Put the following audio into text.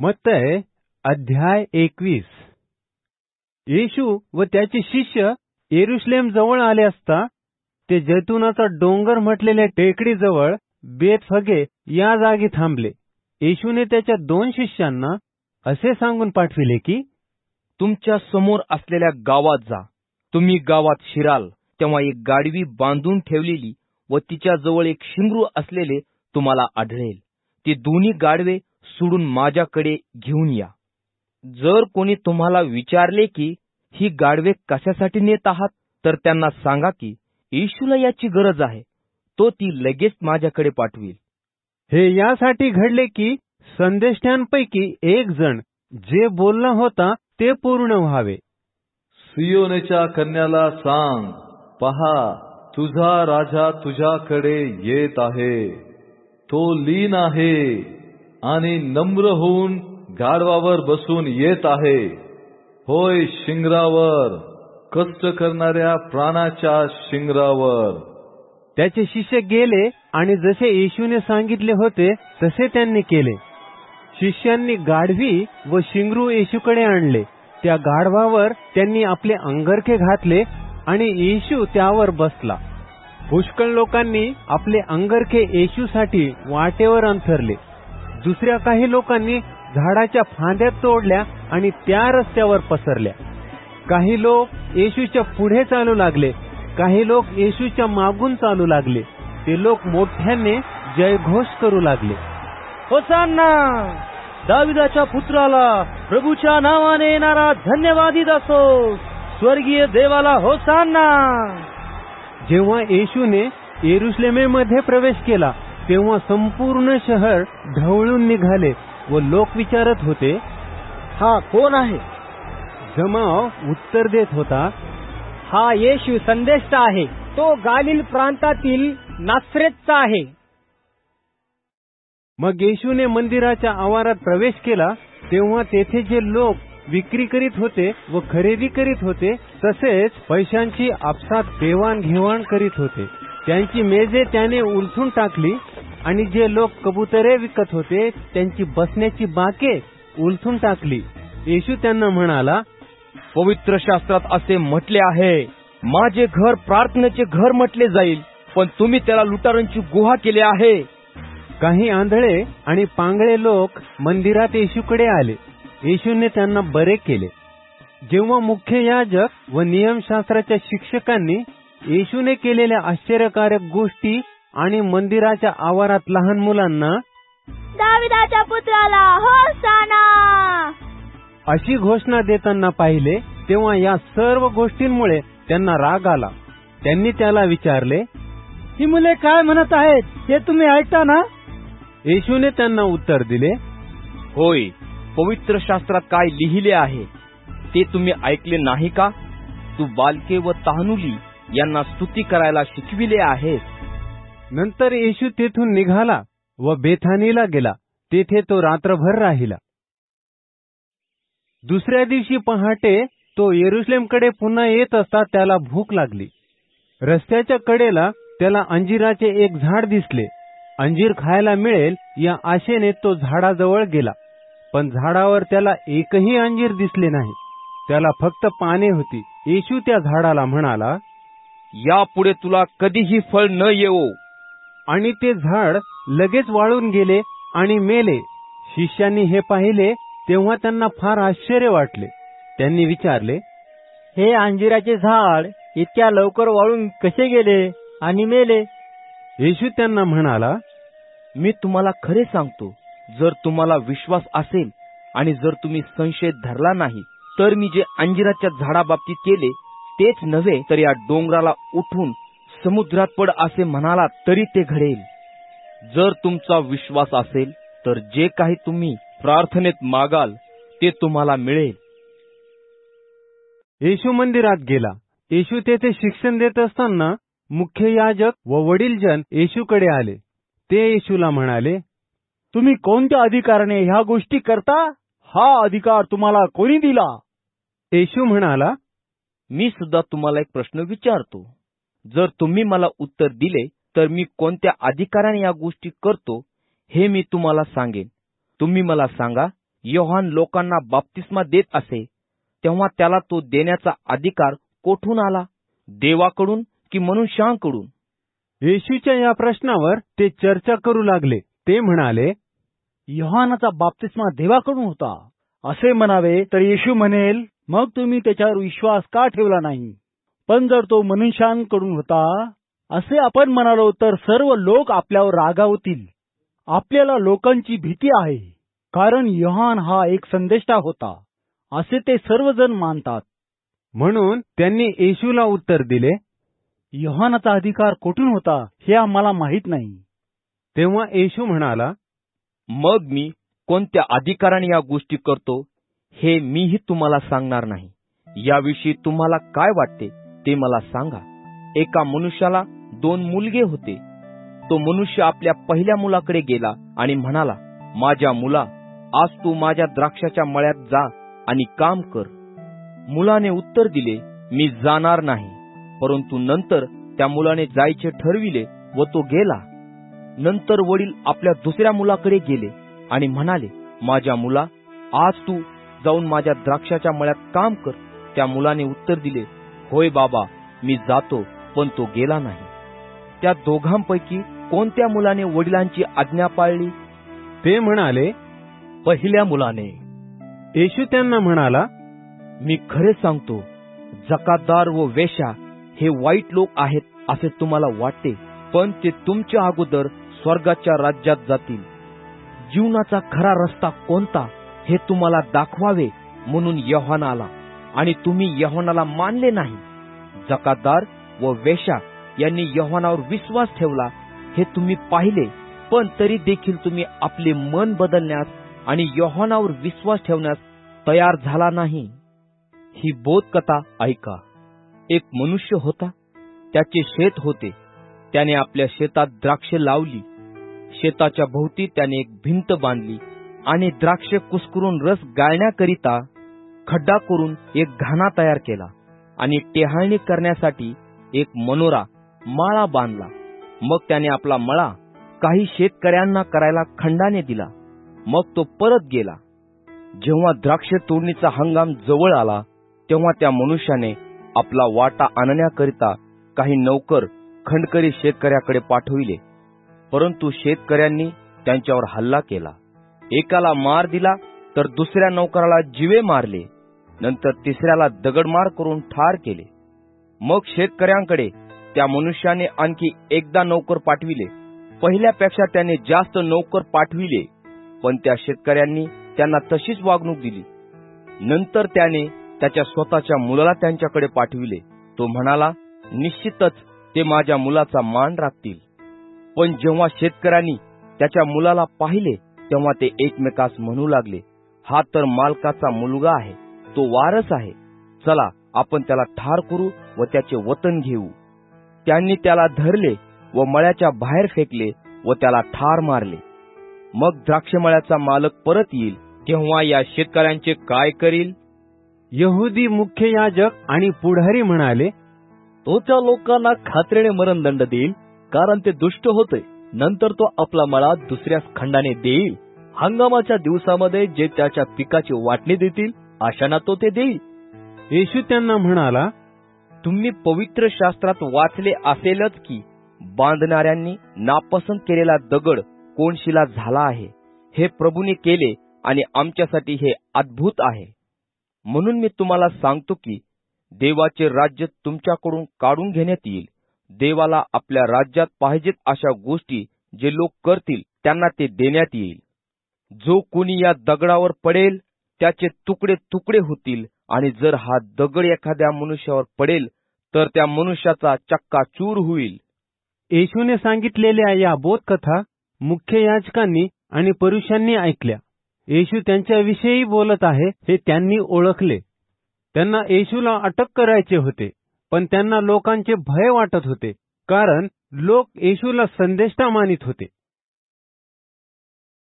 मत्तय अध्याय एकवीस. येशू व त्याचे शिष्य येरुश्लेम जवळ आले असता ते जैतुनाचा डोंगर म्हटलेल्या टेकडीजवळ बेतफगे या जागी थांबले. येशूने त्याच्या दोन शिष्यांना असे सांगून पाठविले की तुमच्यासमोर असलेल्या गावात जा. तुम्ही गावात शिराल तेव्हा एक गाडवी बांधून ठेवलेली व तिच्याजवळ एक शिंगरू असलेले तुम्हाला आढळेल. ते दोन्ही गाडवे सोडून माझ्याकडे घेऊन या. जर कोणी तुम्हाला विचारले की ही गाडवे कशासाठी नेत आहात? तर त्यांना सांगा की येशूला याची गरज आहे. तो ती लगेच माझ्याकडे पाठवील. हे यासाठी घडले की संदेष्टांपैकी एक जण जे बोलला होता ते पूर्ण व्हावे. सियोनेच्या कन्याला सांग पहा तुझा राजा तुझ्याकडे येत आहे. तो लीन आहे. आणि नम्र होऊन गाढवावर बसून येत आहे. होय शिंगरावर कष्ट करणाऱ्या प्राणाच्या शिंगरावर. त्याचे शिष्य गेले आणि जसे येशूने सांगितले होते तसे त्यांनी केले. शिष्यांनी गाढवी व शिंगरू येशूकडे आणले. त्या गाढवावर त्यांनी आपले अंगरखे घातले आणि येशू त्यावर बसला. पुष्कळ लोकांनी आपले अंगरखे येशूसाठी वाटेवर अंथरले. दुसऱ्या काही लोकांनी झाडाच्या फांद्या तोडल्या आणि त्या रस्त्यावर पसरल्या. काही लोक येशूच्या पुढे चालू लागले. काही लोक येशूच्या मागून चालू लागले. ते लोक मोठ्याने जयघोष करू लागले. होसांना दाविदाच्या पुत्राला प्रभूच्या नावाने येणारा धन्यवादित असो स्वर्गीय देवाला होसांना जेव्हा येशूने येरुश्लेमेमध्ये प्रवेश केला तेव्हा संपूर्ण शहर ढवळून निघाले व लोक विचारत होते हा कोण आहे? जमाव उत्तर देत होता हा येशू संदेष्ट आहे. तो गालिल प्रांतातील नासरेतचा आहे. मग येशूने मंदिराच्या आवारात प्रवेश केला. तेव्हा तेथे जे लोक विक्री करीत होते व खरेदी करीत होते तसेच पैशांची आपसात देवाणघेवाण करीत होते. त्यांची मेजे त्याने उलथून टाकली आणि जे लोक कबुतरे विकत होते त्यांची बसण्याची बाके उलथून टाकली. येशू त्यांना म्हणाला पवित्र शास्त्रात असे म्हटले आहे माझे घर प्रार्थनेचे घर म्हटले जाईल पण तुम्ही त्याला लुटारांची गुहा केली आहे. काही आंधळे आणि पांगळे लोक मंदिरात येशूकडे आले. येशूने त्यांना बरे केले. जेव्हा मुख्य याजक व नियमशास्त्राच्या शिक्षकांनी येशूने केलेल्या आश्चर्यकारक गोष्टी आणि मंदिराच्या आवारात लहान मुलांना दाविदाच्या पुत्राला होसाना. अशी घोषणा देताना पाहिले तेव्हा या सर्व गोष्टींमुळे त्यांना राग आला. त्यांनी त्याला विचारले ही मुले काय म्हणत आहेत हे तुम्ही ऐकता ना? येशूने त्यांना उत्तर दिले होय पवित्र शास्त्रात काय लिहिले आहे ते तुम्ही ऐकले नाही का? तू बालके व तहानुली यांना स्तुती करायला शिकविले आहेस. नंतर येशू तेथून निघाला व बेथानीला गेला. तेथे तो रात्रभर राहिला. दुसऱ्या दिवशी पहाटे तो येरुश्लेमकडे पुन्हा येत असता त्याला भूक लागली. रस्त्याच्या कडेला त्याला अंजिराचे एक झाड दिसले. अंजीर खायला मिळेल या आशेने तो झाडाजवळ गेला. पण झाडावर त्याला एकही अंजीर दिसले नाही. त्याला फक्त पाने होती. येशू त्या झाडाला म्हणाला यापुढे तुला कधीही फळ न येवो. आणि ते झाड लगेच वाळून गेले आणि मेले. शिष्यांनी हे पाहिले तेव्हा त्यांना फार आश्चर्य वाटले. त्यांनी विचारले हे अंजिराचे झाड इतक्या लवकर वाळून कसे गेले आणि मेले? येशू त्यांना म्हणाला मी तुम्हाला खरे सांगतो जर तुम्हाला विश्वास असेल आणि जर तुम्ही संशय धरला नाही तर मी जे अंजिराच्या झाडाबाबतीत केले तेच नव्हे तर या डोंगराला उठून समुद्रात पड असे म्हणाला तरी ते घडेल. जर तुमचा विश्वास असेल तर जे काही तुम्ही प्रार्थनेत मागाल ते तुम्हाला मिळेल. येशू मंदिरात गेला. येशू तेथे शिक्षण देत असताना मुख्य याजक व वडीलजन येशूकडे आले. ते येशूला म्हणाले तुम्ही कोणत्या अधिकाराने ह्या गोष्टी करता? हा अधिकार तुम्हाला कोणी दिला? येशू म्हणाला मी सुद्धा तुम्हाला एक प्रश्न विचारतो. जर तुम्ही मला उत्तर दिले तर मी कोणत्या अधिकाराने या गोष्टी करतो हे मी तुम्हाला सांगेन. तुम्ही मला सांगा योहान लोकांना बाप्तिस्मा देत असे तेव्हा त्याला तो देण्याचा अधिकार कोठून आला? देवाकडून की मनुष्यांकडून? येशूच्या या प्रश्नावर ते चर्चा करू लागले. ते म्हणाले योहानाचा बाप्तिस्मा देवाकडून होता. असे म्हणावे तर येशू म्हणेल मग तुम्ही त्याच्यावर विश्वास का ठेवला नाही? पण जर तो मनुष्यांकडून होता असे आपण म्हणालो तर सर्व लोक आपल्यावर रागावतील. आपल्याला लोकांची भीती आहे कारण योहान हा एक संदेष्टा होता असे ते सर्वजण मानतात. म्हणून त्यांनी येशूला उत्तर दिले योहानाचा अधिकार कुठून होता हे आम्हाला माहीत नाही. तेव्हा येशू म्हणाला मग मी कोणत्या अधिकाराने या गोष्टी करतो हे मीही तुम्हाला सांगणार नाही. याविषयी तुम्हाला काय वाटते? ते मला सांगा. एका मनुष्याला दोन मुलगे होते. तो मनुष्य आपल्या पहिल्या मुलाकडे गेला आणि म्हणाला माझ्या मुला आज तू माझ्या द्राक्षाच्या मळ्यात जा आणि काम कर. मुलाने उत्तर दिले मी जाणार नाही. परंतु नंतर त्या मुलाने जायचे ठरविले व तो गेला. नंतर वडील आपल्या दुसऱ्या मुलाकडे गेले आणि म्हणाले माझ्या मुला आज तू जाऊन माझ्या द्राक्षाच्या मळ्यात काम कर. त्या मुलाने उत्तर दिले होय बाबा मी जातो पण तो गेला नाही. त्या दोघांपैकी कोणत्या मुलाने वडिलांची आज्ञा पाळली? ते म्हणाले पहिल्या मुलाने. येशू त्यांना म्हणाला मी खरे सांगतो जकातदार व वेश्या हे वाईट लोक आहेत असे तुम्हाला वाटते पण ते तुमच्या अगोदर स्वर्गाच्या राज्यात जातील. जीवनाचा खरा रस्ता कोणता हे तुम्हाला दाखवावे म्हणून यहोन आला आणि तुम्ही यहोनाला मानले नाही. जकातदार व वेशा यांनी यहोनावर विश्वास ठेवला हे तुम्ही पाहिले पण तरी देखील तुम्ही आपले मन बदलण्यास आणि यहोनावर विश्वास ठेवण्यास तयार झाला नाही. ही बोधकथा ऐका. एक मनुष्य होता त्याचे शेत होते त्याने आपल्या शेतात द्राक्षे लावली. शेताच्या भोवती त्याने एक भिंत बांधली आणि द्राक्षे कुस्करून रस गाळण्याकरिता खड्डा करून एक घाणा तयार केला आणि टेहाळणी करण्यासाठी एक मनोरा माळा बांधला. मग त्याने आपला मळा काही शेतकऱ्यांना करायला खंडाने दिला. मग तो परत गेला. जेव्हा द्राक्ष तोडणीचा हंगाम जवळ आला तेव्हा त्या मनुष्याने आपला वाटा आणण्याकरिता काही नौकर खंडकरी शेतकऱ्याकडे पाठविले. परंतु शेतकऱ्यांनी त्यांच्यावर हल्ला केला. एकाला मार दिला तर दुसऱ्या नौकराला जिवे मारले. नंतर तिसऱ्याला दगडमार करून ठार केले. मग शेतकऱ्यांकडे त्या मनुष्याने आणखी एकदा नोकर पाठविले. पहिल्यापेक्षा त्याने जास्त नोकर पाठविले पण त्या शेतकऱ्यांनी त्यांना तशीच वागणूक दिली. नंतर त्याने त्याच्या स्वतःच्या मुलाला त्यांच्याकडे पाठविले. तो म्हणाला निश्चितच ते माझ्या मुलाचा मान राखतील. पण जेव्हा शेतकऱ्यांनी त्याच्या मुलाला पाहिले तेव्हा ते एकमेकास म्हणू लागले हा तर मालकाचा मुलगा आहे. तो वारस आहे. चला आपण त्याला ठार करू व त्याचे वतन घेऊ. त्यांनी त्याला धरले व मळ्याच्या बाहेर फेकले व त्याला ठार मारले. मग द्राक्षमळ्याचा मालक परत येईल. तेव्हा या शेतकऱ्यांचे काय करील? यहुदी मुख्य याजक आणि पुढारी म्हणाले तो त्या लोकांना खात्रीने मरणदंड देईल कारण ते दुष्ट होते. नंतर तो आपला मळा दुसऱ्या खंडाने देईल. हंगामाच्या दिवसामध्ये जे त्याच्या पिकाची वाटणी देतील अशांना तो ते देईल. येशू त्यांना म्हणाला तुम्ही पवित्र शास्त्रात वाचले असेलच की बांधणाऱ्यांनी नापसंत केलेला दगड कोणशिला झाला आहे. हे प्रभूने केले आणि आमच्यासाठी हे अद्भुत आहे. म्हणून मी तुम्हाला सांगतो की देवाचे राज्य तुमच्याकडून काढून घेण्यात येईल. देवाला आपल्या राज्यात पाहिजेत अशा गोष्टी जे लोक करतील त्यांना ते देण्यात येईल. जो कोणी या दगडावर पडेल त्याचे तुकडे तुकडे होतील आणि जर हा दगड एखाद्या मनुष्यावर पडेल तर त्या मनुष्याचा चक्का चूर होईल. येशूने सांगितलेल्या या बोधकथा मुख्य याचकांनी आणि परुषांनी ऐकल्या. येशू त्यांच्याविषयी बोलत आहे हे त्यांनी ओळखले. त्यांना येशूला अटक करायचे होते पण त्यांना लोकांचे भय वाटत होते कारण लोक येशूला संदेष्टा मानित होते.